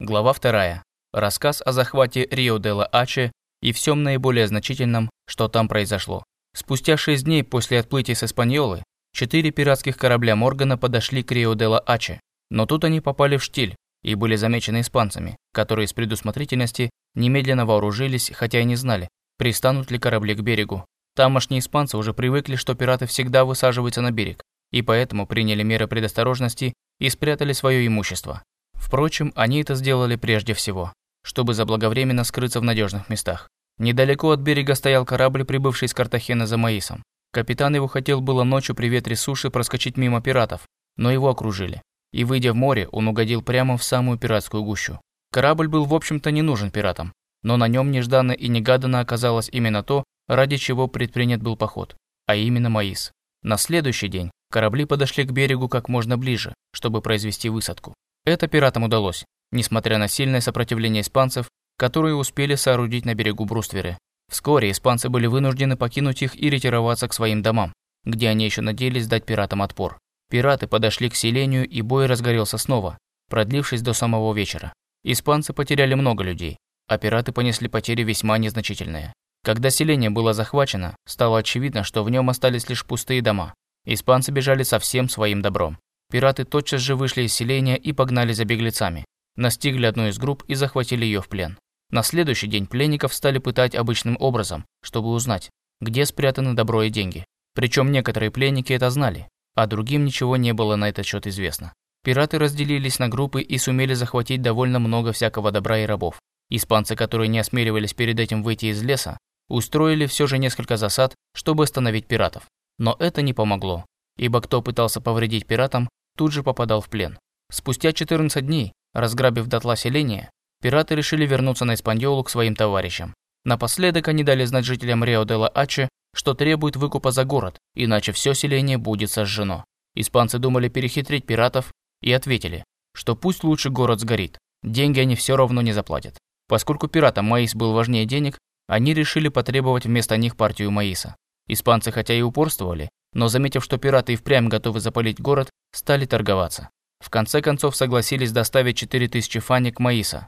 Глава 2. Рассказ о захвате Рио-де-ла-Аче и всем наиболее значительном, что там произошло. Спустя шесть дней после отплытия с Испаньолы, четыре пиратских корабля Моргана подошли к Рио-де-ла-Аче, но тут они попали в штиль и были замечены испанцами, которые с предусмотрительности немедленно вооружились, хотя и не знали, пристанут ли корабли к берегу. Тамошние испанцы уже привыкли, что пираты всегда высаживаются на берег, и поэтому приняли меры предосторожности и спрятали свое имущество. Впрочем, они это сделали прежде всего, чтобы заблаговременно скрыться в надежных местах. Недалеко от берега стоял корабль, прибывший из Картахена за Маисом. Капитан его хотел было ночью при ветре суши проскочить мимо пиратов, но его окружили. И выйдя в море, он угодил прямо в самую пиратскую гущу. Корабль был, в общем-то, не нужен пиратам, но на нем нежданно и негаданно оказалось именно то, ради чего предпринят был поход, а именно Маис. На следующий день корабли подошли к берегу как можно ближе, чтобы произвести высадку. Это пиратам удалось, несмотря на сильное сопротивление испанцев, которые успели соорудить на берегу брустверы. Вскоре испанцы были вынуждены покинуть их и ретироваться к своим домам, где они еще надеялись дать пиратам отпор. Пираты подошли к селению, и бой разгорелся снова, продлившись до самого вечера. Испанцы потеряли много людей, а пираты понесли потери весьма незначительные. Когда селение было захвачено, стало очевидно, что в нем остались лишь пустые дома. Испанцы бежали со всем своим добром. Пираты тотчас же вышли из селения и погнали за беглецами. Настигли одну из групп и захватили ее в плен. На следующий день пленников стали пытать обычным образом, чтобы узнать, где спрятаны добро и деньги. Причем некоторые пленники это знали, а другим ничего не было на этот счет известно. Пираты разделились на группы и сумели захватить довольно много всякого добра и рабов. Испанцы, которые не осмеливались перед этим выйти из леса, устроили все же несколько засад, чтобы остановить пиратов. Но это не помогло, ибо кто пытался повредить пиратам, тут же попадал в плен. Спустя 14 дней, разграбив дотла селение, пираты решили вернуться на Испаньолу к своим товарищам. Напоследок они дали знать жителям Рио-де-ла-Аче, что требуют выкупа за город, иначе все селение будет сожжено. Испанцы думали перехитрить пиратов и ответили, что пусть лучше город сгорит, деньги они все равно не заплатят. Поскольку пиратам маис был важнее денег, они решили потребовать вместо них партию маиса. Испанцы хотя и упорствовали, но заметив, что пираты и впрямь готовы запалить город, стали торговаться. В конце концов согласились доставить 4000 фанек маиса.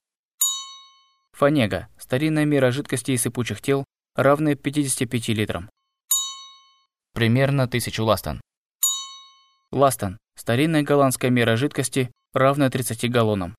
Фанега – старинная мера жидкости и сыпучих тел, равная 55 литрам. Примерно 1000 ластон. Ластон – старинная голландская мера жидкости, равная 30 галлонам.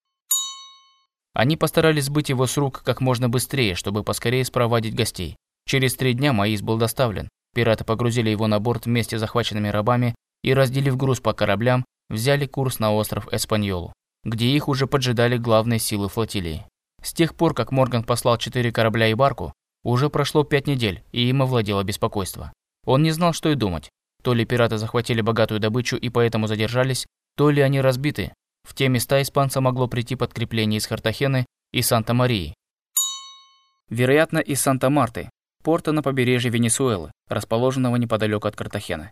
Они постарались сбыть его с рук как можно быстрее, чтобы поскорее спровадить гостей. Через три дня маис был доставлен. Пираты погрузили его на борт вместе с захваченными рабами и, разделив груз по кораблям, взяли курс на остров Эспаньолу, где их уже поджидали главные силы флотилии. С тех пор, как Морган послал четыре корабля и барку, уже прошло пять недель, и им овладело беспокойство. Он не знал, что и думать. То ли пираты захватили богатую добычу и поэтому задержались, то ли они разбиты. В те места испанца могло прийти подкрепление из Картахены и Санта-Марии. Вероятно, из Санта-Марты, порта на побережье Венесуэлы, расположенного неподалеку от Картахены.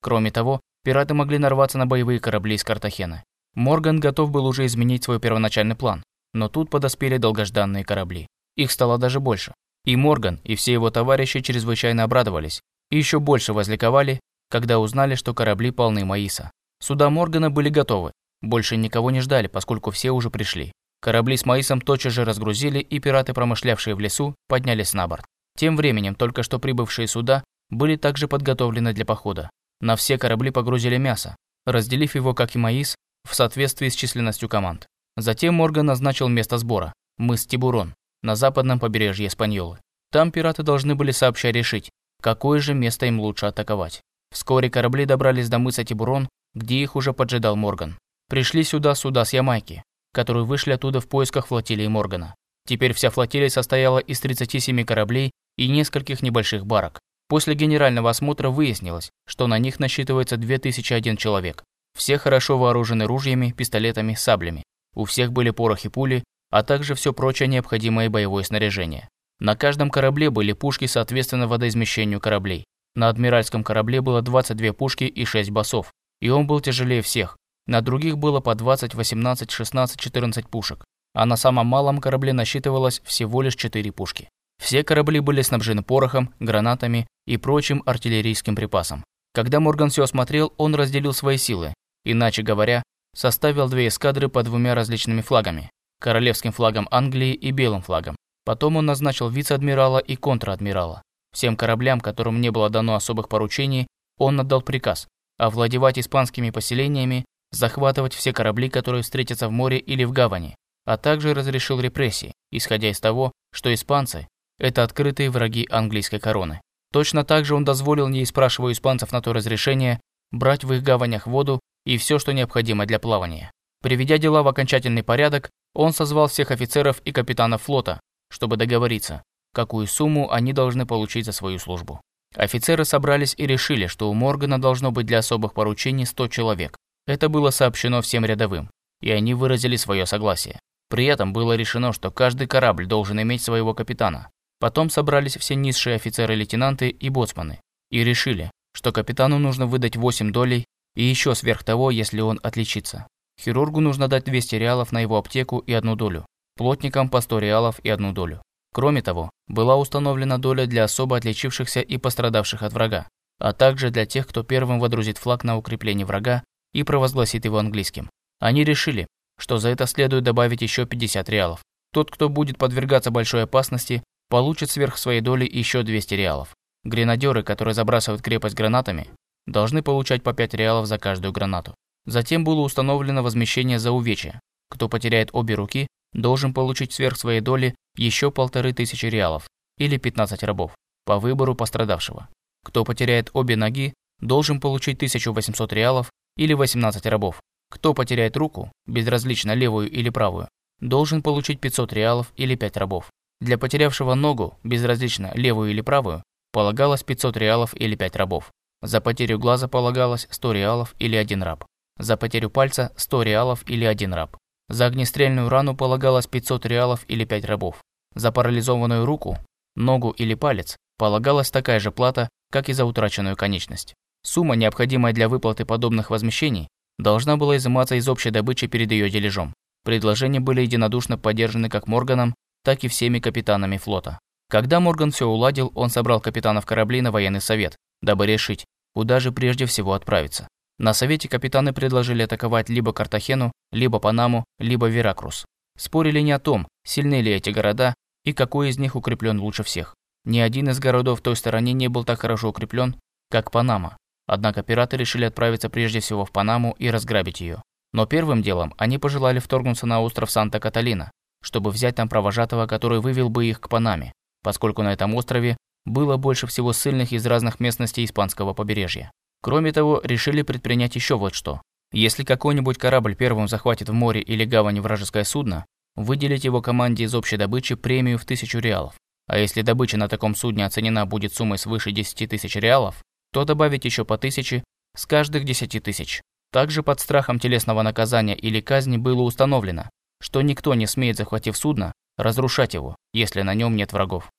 Кроме того, пираты могли нарваться на боевые корабли из Картахены. Морган готов был уже изменить свой первоначальный план, но тут подоспели долгожданные корабли. Их стало даже больше. И Морган, и все его товарищи чрезвычайно обрадовались, и еще больше возликовали, когда узнали, что корабли полны Маиса. Суда Моргана были готовы, больше никого не ждали, поскольку все уже пришли. Корабли с Маисом тотчас же разгрузили, и пираты, промышлявшие в лесу, поднялись на борт. Тем временем только что прибывшие суда были также подготовлены для похода. На все корабли погрузили мясо, разделив его, как и Маис, в соответствии с численностью команд. Затем Морган назначил место сбора – мыс Тибурон, на западном побережье Испаньолы. Там пираты должны были сообща решить, какое же место им лучше атаковать. Вскоре корабли добрались до мыса Тибурон, где их уже поджидал Морган. Пришли сюда суда с Ямайки, которые вышли оттуда в поисках флотилии Моргана. Теперь вся флотилия состояла из 37 кораблей и нескольких небольших барок. После генерального осмотра выяснилось, что на них насчитывается 2001 человек. Все хорошо вооружены ружьями, пистолетами, саблями. У всех были порох и пули, а также все прочее необходимое боевое снаряжение. На каждом корабле были пушки соответственно водоизмещению кораблей. На адмиральском корабле было 22 пушки и 6 басов, и он был тяжелее всех. На других было по 20, 18, 16, 14 пушек, а на самом малом корабле насчитывалось всего лишь 4 пушки. Все корабли были снабжены порохом, гранатами и прочим артиллерийским припасом. Когда Морган все осмотрел, он разделил свои силы. Иначе говоря, составил две эскадры под двумя различными флагами – королевским флагом Англии и белым флагом. Потом он назначил вице-адмирала и контр-адмирала. Всем кораблям, которым не было дано особых поручений, он отдал приказ овладевать испанскими поселениями, захватывать все корабли, которые встретятся в море или в гавани, а также разрешил репрессии, исходя из того, что испанцы – это открытые враги английской короны. Точно так же он дозволил, не спрашивая испанцев на то разрешение, брать в их гаванях воду и все, что необходимо для плавания. Приведя дела в окончательный порядок, он созвал всех офицеров и капитанов флота, чтобы договориться, какую сумму они должны получить за свою службу. Офицеры собрались и решили, что у Моргана должно быть для особых поручений 100 человек. Это было сообщено всем рядовым, и они выразили свое согласие. При этом было решено, что каждый корабль должен иметь своего капитана. Потом собрались все низшие офицеры-лейтенанты и боцманы и решили, что капитану нужно выдать 8 долей и еще сверх того, если он отличится. Хирургу нужно дать 200 реалов на его аптеку и одну долю, плотникам по 100 реалов и одну долю. Кроме того, была установлена доля для особо отличившихся и пострадавших от врага, а также для тех, кто первым водрузит флаг на укрепление врага и провозгласит его английским. Они решили, что за это следует добавить еще 50 реалов. Тот, кто будет подвергаться большой опасности, получит сверх своей доли еще 200 реалов. Гренадеры, которые забрасывают крепость гранатами, должны получать по 5 реалов за каждую гранату. Затем было установлено возмещение за увечья. Кто потеряет обе руки, должен получить сверх своей доли еще полторы тысячи реалов или 15 рабов по выбору пострадавшего. Кто потеряет обе ноги, должен получить 1800 реалов или 18 рабов. Кто потеряет руку, безразлично левую или правую, должен получить 500 реалов или 5 рабов. Для потерявшего ногу, безразлично левую или правую, полагалось 500 реалов или 5 рабов. За потерю глаза полагалось 100 реалов или 1 раб. За потерю пальца 100 реалов или 1 раб. За огнестрельную рану полагалось 500 реалов или 5 рабов. За парализованную руку, ногу или палец полагалась такая же плата, как и за утраченную конечность. Сумма, необходимая для выплаты подобных возмещений, должна была изыматься из общей добычи перед ее дележом. Предложения были единодушно поддержаны как Морганом, так и всеми капитанами флота. Когда Морган все уладил, он собрал капитанов кораблей на военный совет, дабы решить, куда же прежде всего отправиться. На совете капитаны предложили атаковать либо Картахену, либо Панаму, либо Веракрус. Спорили не о том, сильны ли эти города и какой из них укреплен лучше всех. Ни один из городов той стороне не был так хорошо укреплен, как Панама. Однако пираты решили отправиться прежде всего в Панаму и разграбить ее. Но первым делом они пожелали вторгнуться на остров Санта-Каталина, чтобы взять там провожатого, который вывел бы их к Панаме, поскольку на этом острове было больше всего ссыльных из разных местностей испанского побережья. Кроме того, решили предпринять еще вот что. Если какой-нибудь корабль первым захватит в море или гавани вражеское судно, выделить его команде из общей добычи премию в тысячу реалов. А если добыча на таком судне оценена будет суммой свыше 10 тысяч реалов, то добавить еще по тысяче с каждых 10 тысяч. Также под страхом телесного наказания или казни было установлено, что никто не смеет, захватив судно, разрушать его, если на нем нет врагов.